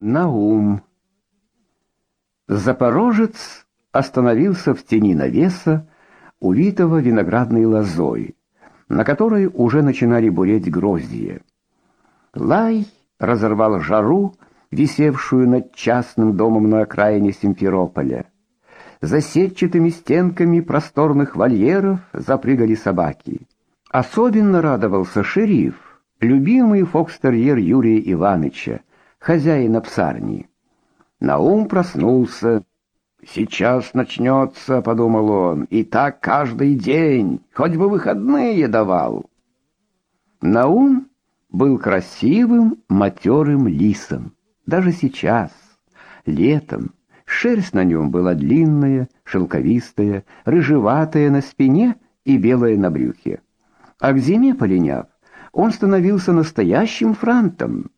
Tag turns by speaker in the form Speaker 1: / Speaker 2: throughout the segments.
Speaker 1: Наум. Запорожец остановился в тени навеса, увитого виноградной лозой, на которой уже начинали буреть гроздья. Лай разорвал жару, висевшую над частным домом на окраине Симферополя. За сетчатыми стенками просторных вольеров запрыгали собаки. Особенно радовался шериф, любимый фокстерьер Юрия Ивановича, хозяина псарни. Наум проснулся. Сейчас начнется, подумал он, и так каждый день, хоть бы выходные давал. Наум был красивым, матерым лисом. Даже сейчас, летом, шерсть на нем была длинная, шелковистая, рыжеватая на спине и белая на брюхе. А к зиме полиняв, он становился настоящим франтом.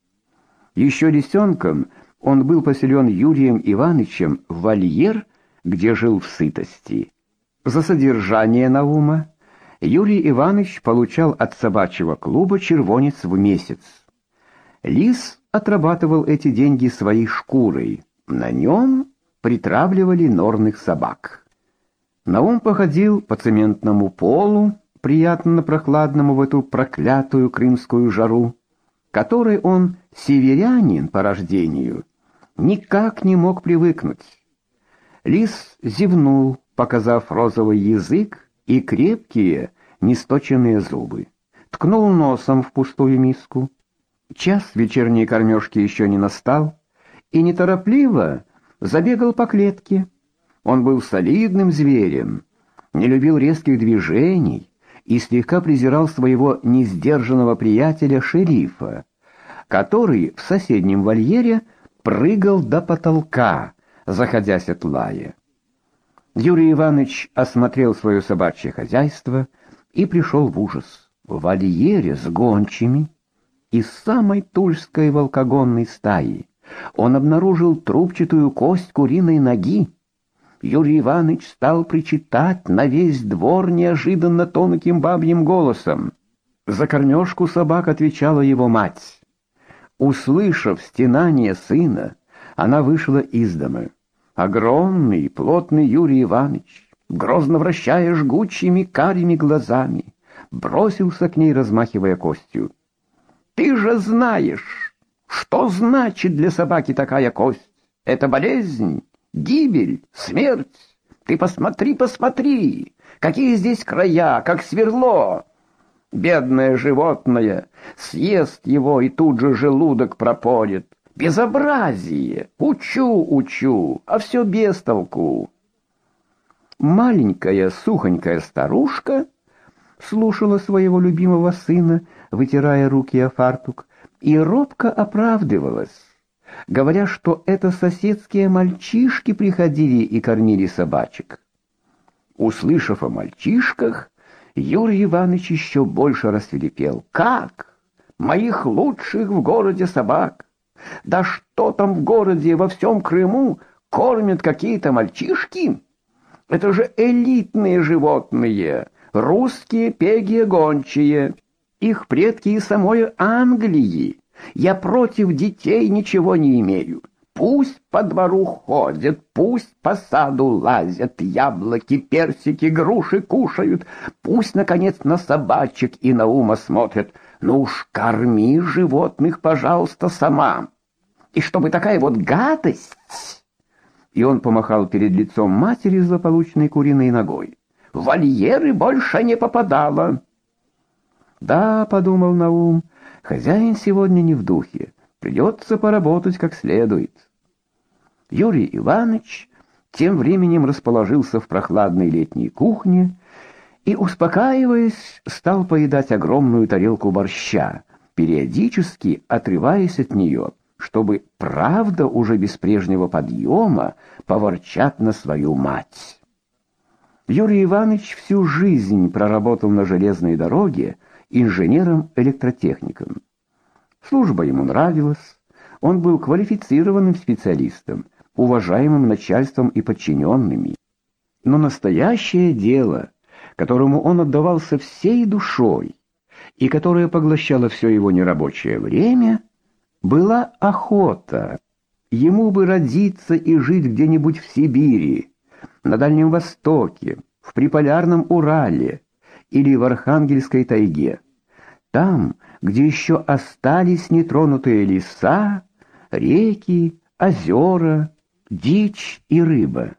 Speaker 1: Еще лисенком он был поселен Юрием Ивановичем в вольер, где жил в сытости. За содержание Наума Юрий Иванович получал от собачьего клуба червонец в месяц. Лис отрабатывал эти деньги своей шкурой. На нем притравливали норных собак. Наум походил по цементному полу, приятно прохладному в эту проклятую крымскую жару которой он северянин по рождению, никак не мог привыкнуть. Лис зевнул, показав розовый язык и крепкие, несточенные зубы. Ткнул носом в пустую миску. Час вечерней кормежки еще не настал, и неторопливо забегал по клетке. Он был солидным зверем, не любил резких движений, и слегка презирал своего несдержанного приятеля шерифа, который в соседнем вольере прыгал до потолка, заходясь от лая. Юрий Иванович осмотрел свое собачье хозяйство и пришел в ужас. В вольере с гончими из самой тульской волкогонной стаи он обнаружил трубчатую кость куриной ноги, Юрий Иванович стал причитать на весь двор неожиданно тонким бабьим голосом. За кормежку собак отвечала его мать. Услышав стенание сына, она вышла из дома. Огромный, плотный Юрий Иванович, грозно вращая жгучими карими глазами, бросился к ней, размахивая костью. «Ты же знаешь, что значит для собаки такая кость? Это болезнь, гибель, смерть. Ты посмотри, посмотри, какие здесь края, как сверло. Бедное животное съест его и тут же желудок пропорит. Безобразие! Учу, учу, а все без толку. Маленькая сухонькая старушка слушала своего любимого сына, вытирая руки о фартук, и робко оправдывалась говоря, что это соседские мальчишки приходили и кормили собачек. Услышав о мальчишках, Юрий Иванович еще больше рассверепел. Как? Моих лучших в городе собак? Да что там в городе, во всем Крыму кормят какие-то мальчишки? Это же элитные животные, русские пеги гончие, их предки из самой Англии. Я против детей ничего не имею. Пусть по двору ходят, пусть по саду лазят, яблоки, персики, груши кушают, пусть, наконец, на собачек и на ума смотрят. Ну уж корми животных, пожалуйста, сама. И чтобы такая вот гадость... И он помахал перед лицом матери злополучной куриной ногой. Вольеры больше не попадала. Да, подумал Наум, — Хозяин сегодня не в духе. Придется поработать как следует. Юрий Иванович тем временем расположился в прохладной летней кухне и, успокаиваясь, стал поедать огромную тарелку борща, периодически отрываясь от нее, чтобы, правда, уже без прежнего подъема поворчать на свою мать. Юрий Иванович всю жизнь проработал на железной дороге, инженером-электротехником. Служба ему нравилась, он был квалифицированным специалистом, уважаемым начальством и подчиненными. Но настоящее дело, которому он отдавался всей душой и которое поглощало все его нерабочее время, была охота. ему бы родиться и жить где-нибудь в Сибири, на Дальнем Востоке, в приполярном Урале или в Архангельской тайге. Там, где еще остались нетронутые леса, реки, озера, дичь и рыба.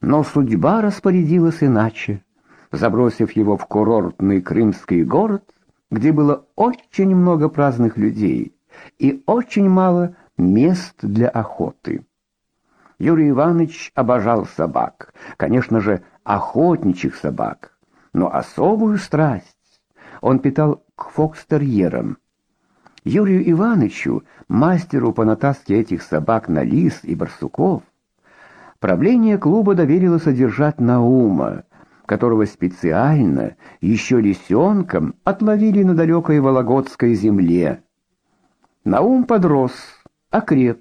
Speaker 1: Но судьба распорядилась иначе, забросив его в курортный крымский город, где было очень много праздных людей и очень мало мест для охоты. Юрий Иванович обожал собак, конечно же, охотничьих собак, но особую страсть он питал к фокстерьерам. Юрию Ивановичу, мастеру по натаске этих собак на лис и барсуков, правление клуба доверило содержать Наума, которого специально еще лисенком отловили на далекой Вологодской земле. Наум подрос, окреп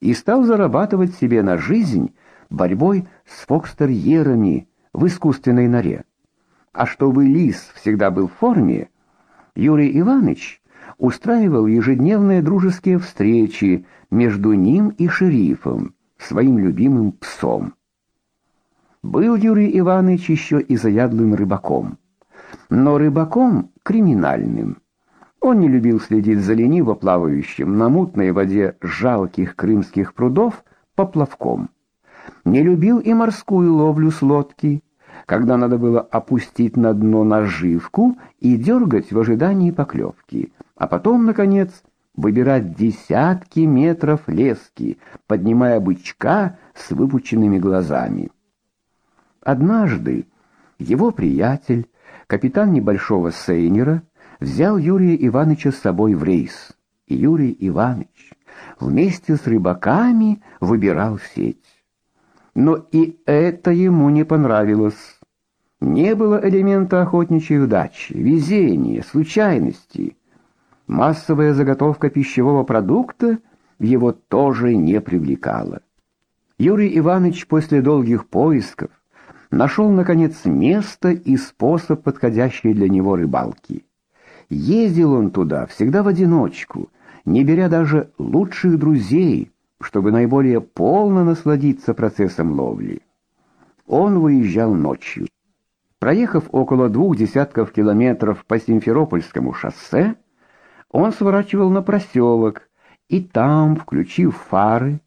Speaker 1: и стал зарабатывать себе на жизнь борьбой с фокстерьерами в искусственной норе. А чтобы лис всегда был в форме, Юрий Иванович устраивал ежедневные дружеские встречи между ним и шерифом, своим любимым псом. Был Юрий Иванович еще и заядлым рыбаком, но рыбаком криминальным. Он не любил следить за лениво плавающим на мутной воде жалких крымских прудов поплавком. Не любил и морскую ловлю с лодки, когда надо было опустить на дно наживку и дергать в ожидании поклевки, а потом, наконец, выбирать десятки метров лески, поднимая бычка с выпученными глазами. Однажды его приятель, капитан небольшого сейнера, взял Юрия Ивановича с собой в рейс. И Юрий Иванович вместе с рыбаками выбирал сеть. Но и это ему не понравилось. Не было элемента охотничьей удачи, везения, случайности. Массовая заготовка пищевого продукта его тоже не привлекала. Юрий Иванович после долгих поисков нашел наконец место и способ, подходящий для него рыбалки. Ездил он туда всегда в одиночку, не беря даже лучших друзей, чтобы наиболее полно насладиться процессом ловли. Он выезжал ночью. Проехав около двух десятков километров по Симферопольскому шоссе, он сворачивал на проселок и там, включив фары,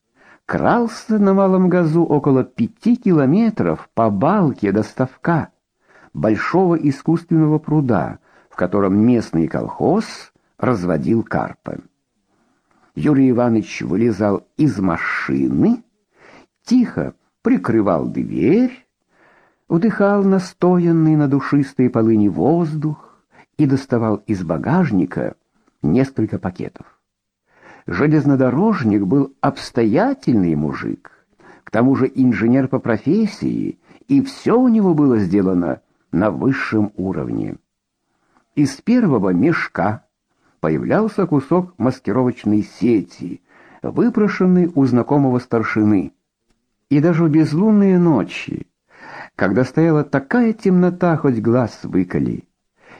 Speaker 1: крался на малом газу около пяти километров по балке до ставка большого искусственного пруда, в котором местный колхоз разводил карпа. Юрий Иванович вылезал из машины, тихо прикрывал дверь, вдыхал настоянный на душистой полыни воздух и доставал из багажника несколько пакетов. Железнодорожник был обстоятельный мужик, к тому же инженер по профессии, и все у него было сделано на высшем уровне. Из первого мешка появлялся кусок маскировочной сети, выпрошенный у знакомого старшины. И даже в безлунные ночи, когда стояла такая темнота, хоть глаз выколи,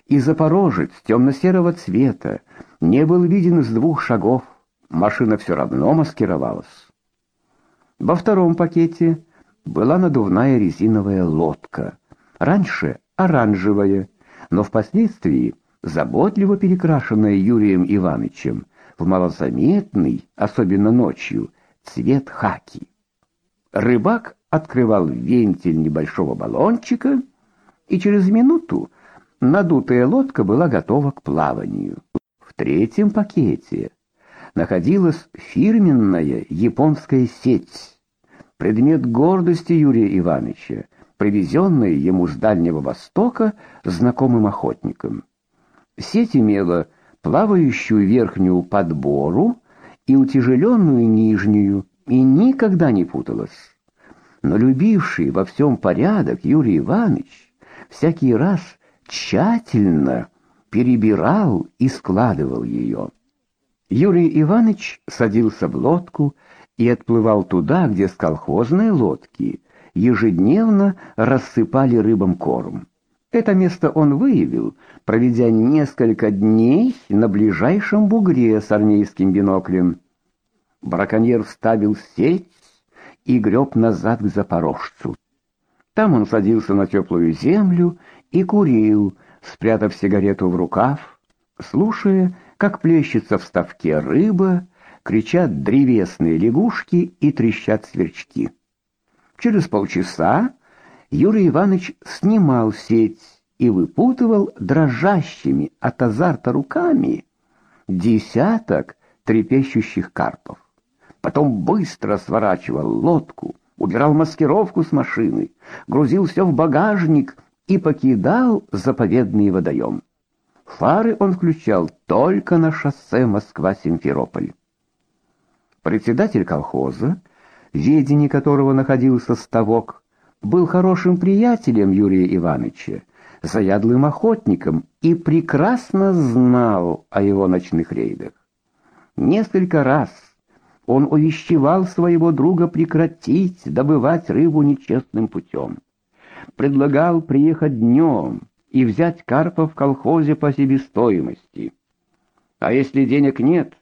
Speaker 1: и запорожец темно-серого цвета не был виден с двух шагов, машина все равно маскировалась. Во втором пакете была надувная резиновая лодка, раньше оранжевая, но впоследствии заботливо перекрашенная Юрием Ивановичем в малозаметный, особенно ночью, цвет хаки. Рыбак открывал вентиль небольшого баллончика, и через минуту надутая лодка была готова к плаванию. В третьем пакете находилась фирменная японская сеть, предмет гордости Юрия Ивановича, привезенная ему с Дальнего Востока знакомым охотником. Сеть имела плавающую верхнюю подбору и утяжеленную нижнюю, и никогда не путалась. Но любивший во всем порядок Юрий Иванович всякий раз тщательно перебирал и складывал ее. Юрий Иванович садился в лодку и отплывал туда, где с колхозной лодки ежедневно рассыпали рыбам корм. Это место он выявил, проведя несколько дней на ближайшем бугре с армейским биноклем. Браконьер вставил сеть и греб назад к Запорожцу. Там он садился на теплую землю и курил, спрятав сигарету в рукав, слушая, как плещется в ставке рыба, кричат древесные лягушки и трещат сверчки. Через полчаса Юрий Иванович снимал сеть и выпутывал дрожащими от азарта руками десяток трепещущих карпов. Потом быстро сворачивал лодку, убирал маскировку с машины, грузил все в багажник и покидал заповедный водоем. Фары он включал только на шоссе Москва-Симферополь. Председатель колхоза, в ведении которого находился ставок, был хорошим приятелем Юрия Ивановича, заядлым охотником и прекрасно знал о его ночных рейдах. Несколько раз он увещевал своего друга прекратить добывать рыбу нечестным путем. Предлагал приехать днем и взять карпа в колхозе по себестоимости. А если денег нет,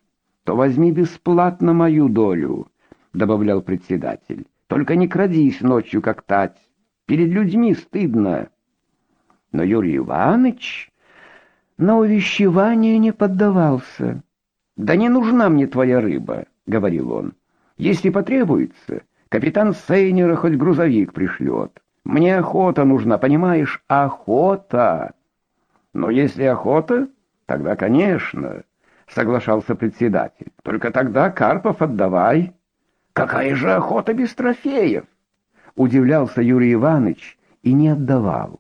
Speaker 1: то возьми бесплатно мою долю, добавлял председатель. Только не крадись ночью, как тать. Перед людьми стыдно. Но Юрий Иванович на увещевание не поддавался. Да не нужна мне твоя рыба, говорил он. Если потребуется, капитан Сейнера хоть грузовик пришлет. Мне охота нужна, понимаешь, охота. Но если охота, тогда, конечно, соглашался председатель. Только тогда Карпов отдавай. Какая же охота без трофеев? Удивлялся Юрий Иванович и не отдавал.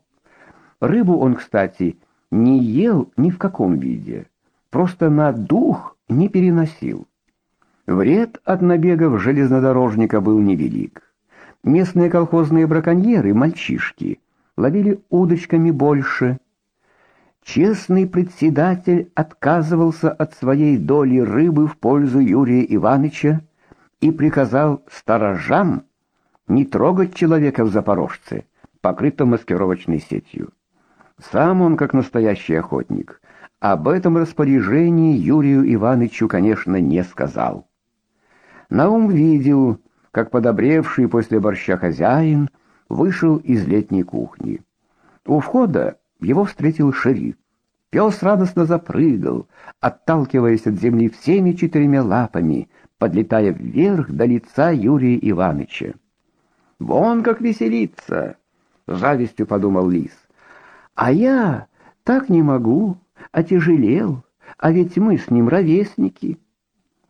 Speaker 1: Рыбу он, кстати, не ел ни в каком виде, просто на дух не переносил. Вред от набегов железнодорожника был невелик. Местные колхозные браконьеры, мальчишки, ловили удочками больше. Честный председатель отказывался от своей доли рыбы в пользу Юрия Ивановича и приказал сторожам не трогать человека в Запорожце, покрытом маскировочной сетью. Сам он, как настоящий охотник, об этом распоряжении Юрию Ивановичу, конечно, не сказал. Наум видел, как подобревший после борща хозяин вышел из летней кухни. У входа его встретил шериф. Пес радостно запрыгал, отталкиваясь от земли всеми четырьмя лапами, подлетая вверх до лица Юрия Ивановича. «Вон как веселится!» — завистью подумал лис. «А я так не могу, отяжелел, а ведь мы с ним ровесники».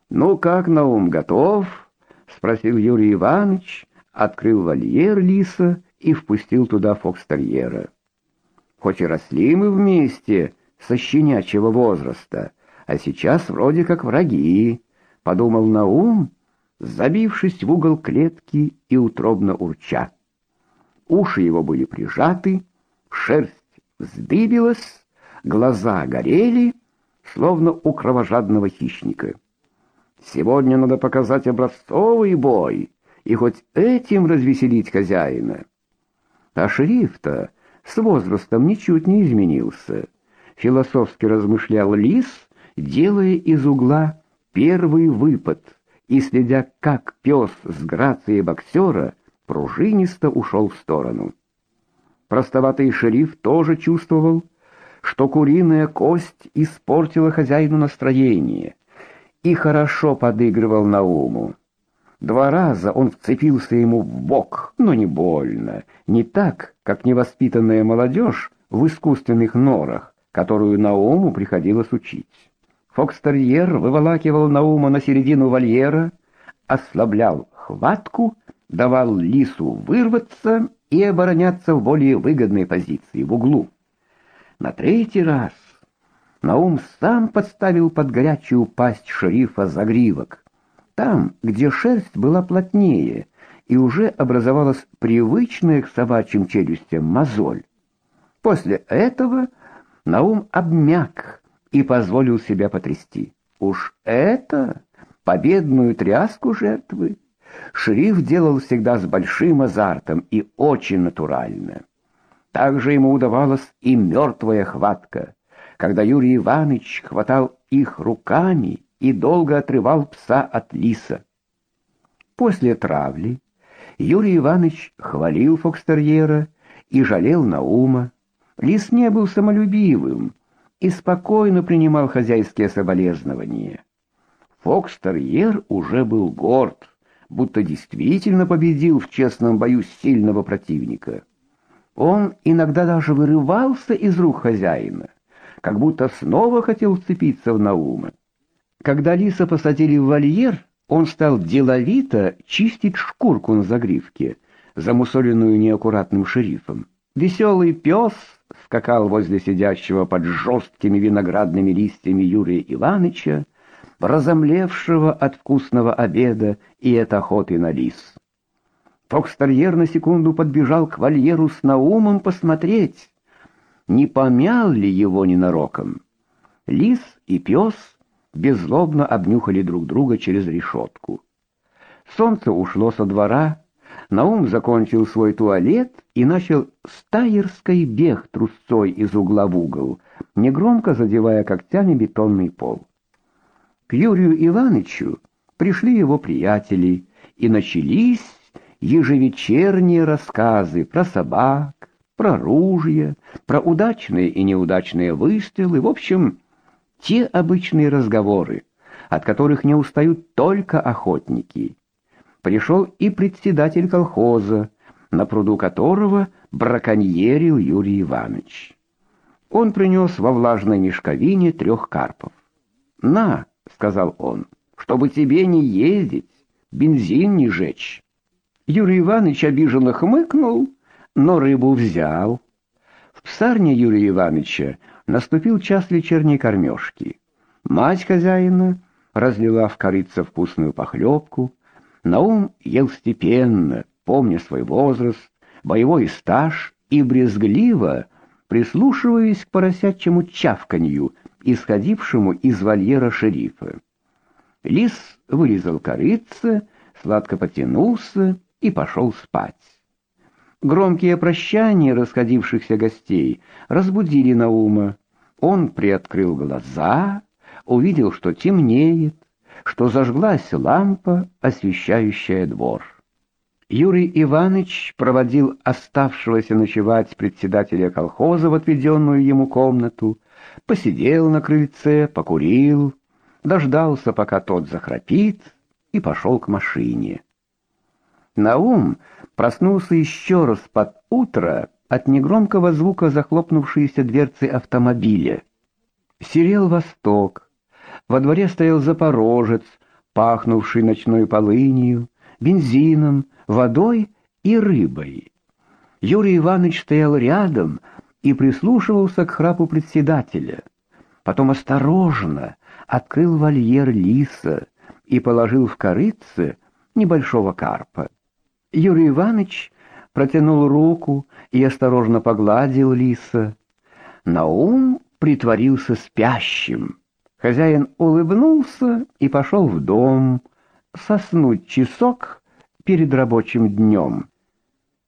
Speaker 1: «Ну как, Наум, готов?» — спросил Юрий Иванович, открыл вольер лиса и впустил туда фокстерьера. «Хоть и росли мы вместе со щенячьего возраста, а сейчас вроде как враги», — подумал Наум, забившись в угол клетки и утробно урча. Уши его были прижаты, шерсть вздыбилась, глаза горели, словно у кровожадного хищника. Сегодня надо показать образцовый бой и хоть этим развеселить хозяина. А шрифт-то с возрастом ничуть не изменился. Философски размышлял лис, делая из угла первый выпад и следя, как пес с грацией боксера пружинисто ушел в сторону. Простоватый шериф тоже чувствовал, что куриная кость испортила хозяину настроение и хорошо подыгрывал Науму. Два раза он вцепился ему в бок, но не больно, не так, как невоспитанная молодежь в искусственных норах, которую Науму приходилось учить. Фокстерьер выволакивал Наума на середину вольера, ослаблял хватку, давал лису вырваться и обороняться в более выгодной позиции, в углу. На третий раз Наум сам подставил под горячую пасть шерифа загривок, там, где шерсть была плотнее, и уже образовалась привычная к собачьим челюстям мозоль. После этого Наум обмяк и позволил себя потрясти. Уж это победную тряску жертвы шериф делал всегда с большим азартом и очень натурально. Также ему удавалась и мертвая хватка — когда Юрий Иванович хватал их руками и долго отрывал пса от лиса. После травли Юрий Иванович хвалил фокстерьера и жалел Наума. Лис не был самолюбивым и спокойно принимал хозяйские соболезнования. Фокстерьер уже был горд, будто действительно победил в честном бою сильного противника. Он иногда даже вырывался из рук хозяина, как будто снова хотел вцепиться в Наума. Когда лиса посадили в вольер, он стал деловито чистить шкурку на загривке, замусоленную неаккуратным шерифом. Веселый пес скакал возле сидящего под жесткими виноградными листьями Юрия Ивановича, разомлевшего от вкусного обеда и от охоты на лис. Фокстерьер на секунду подбежал к вольеру с Наумом посмотреть, не помял ли его ненароком. Лис и пес беззлобно обнюхали друг друга через решетку. Солнце ушло со двора, Наум закончил свой туалет и начал стайерский бег трусцой из угла в угол, негромко задевая когтями бетонный пол. К Юрию Ивановичу пришли его приятели, и начались ежевечерние рассказы про собак, про ружья, про удачные и неудачные выстрелы, в общем, те обычные разговоры, от которых не устают только охотники. Пришел и председатель колхоза, на пруду которого браконьерил Юрий Иванович. Он принес во влажной мешковине трех карпов. «На», — сказал он, — «чтобы тебе не ездить, бензин не жечь». Юрий Иванович обиженно хмыкнул, но рыбу взял. В псарне Юрия Ивановича наступил час вечерней кормежки. Мать хозяина разлила в корице вкусную похлебку. Наум ел степенно, помня свой возраст, боевой стаж и брезгливо, прислушиваясь к поросячьему чавканью, исходившему из вольера шерифа. Лис вылезал корице, сладко потянулся и пошел спать. Громкие прощания расходившихся гостей разбудили Наума. Он приоткрыл глаза, увидел, что темнеет, что зажглась лампа, освещающая двор. Юрий Иванович проводил оставшегося ночевать председателя колхоза в отведенную ему комнату, посидел на крыльце, покурил, дождался, пока тот захрапит, и пошел к машине. Наум проснулся еще раз под утро от негромкого звука захлопнувшейся дверцы автомобиля. Серел восток. Во дворе стоял запорожец, пахнувший ночной полынью, бензином, водой и рыбой. Юрий Иванович стоял рядом и прислушивался к храпу председателя. Потом осторожно открыл вольер лиса и положил в корыце небольшого карпа. Юрий Иванович протянул руку и осторожно погладил лиса. Наум притворился спящим. Хозяин улыбнулся и пошел в дом соснуть часок перед рабочим днем.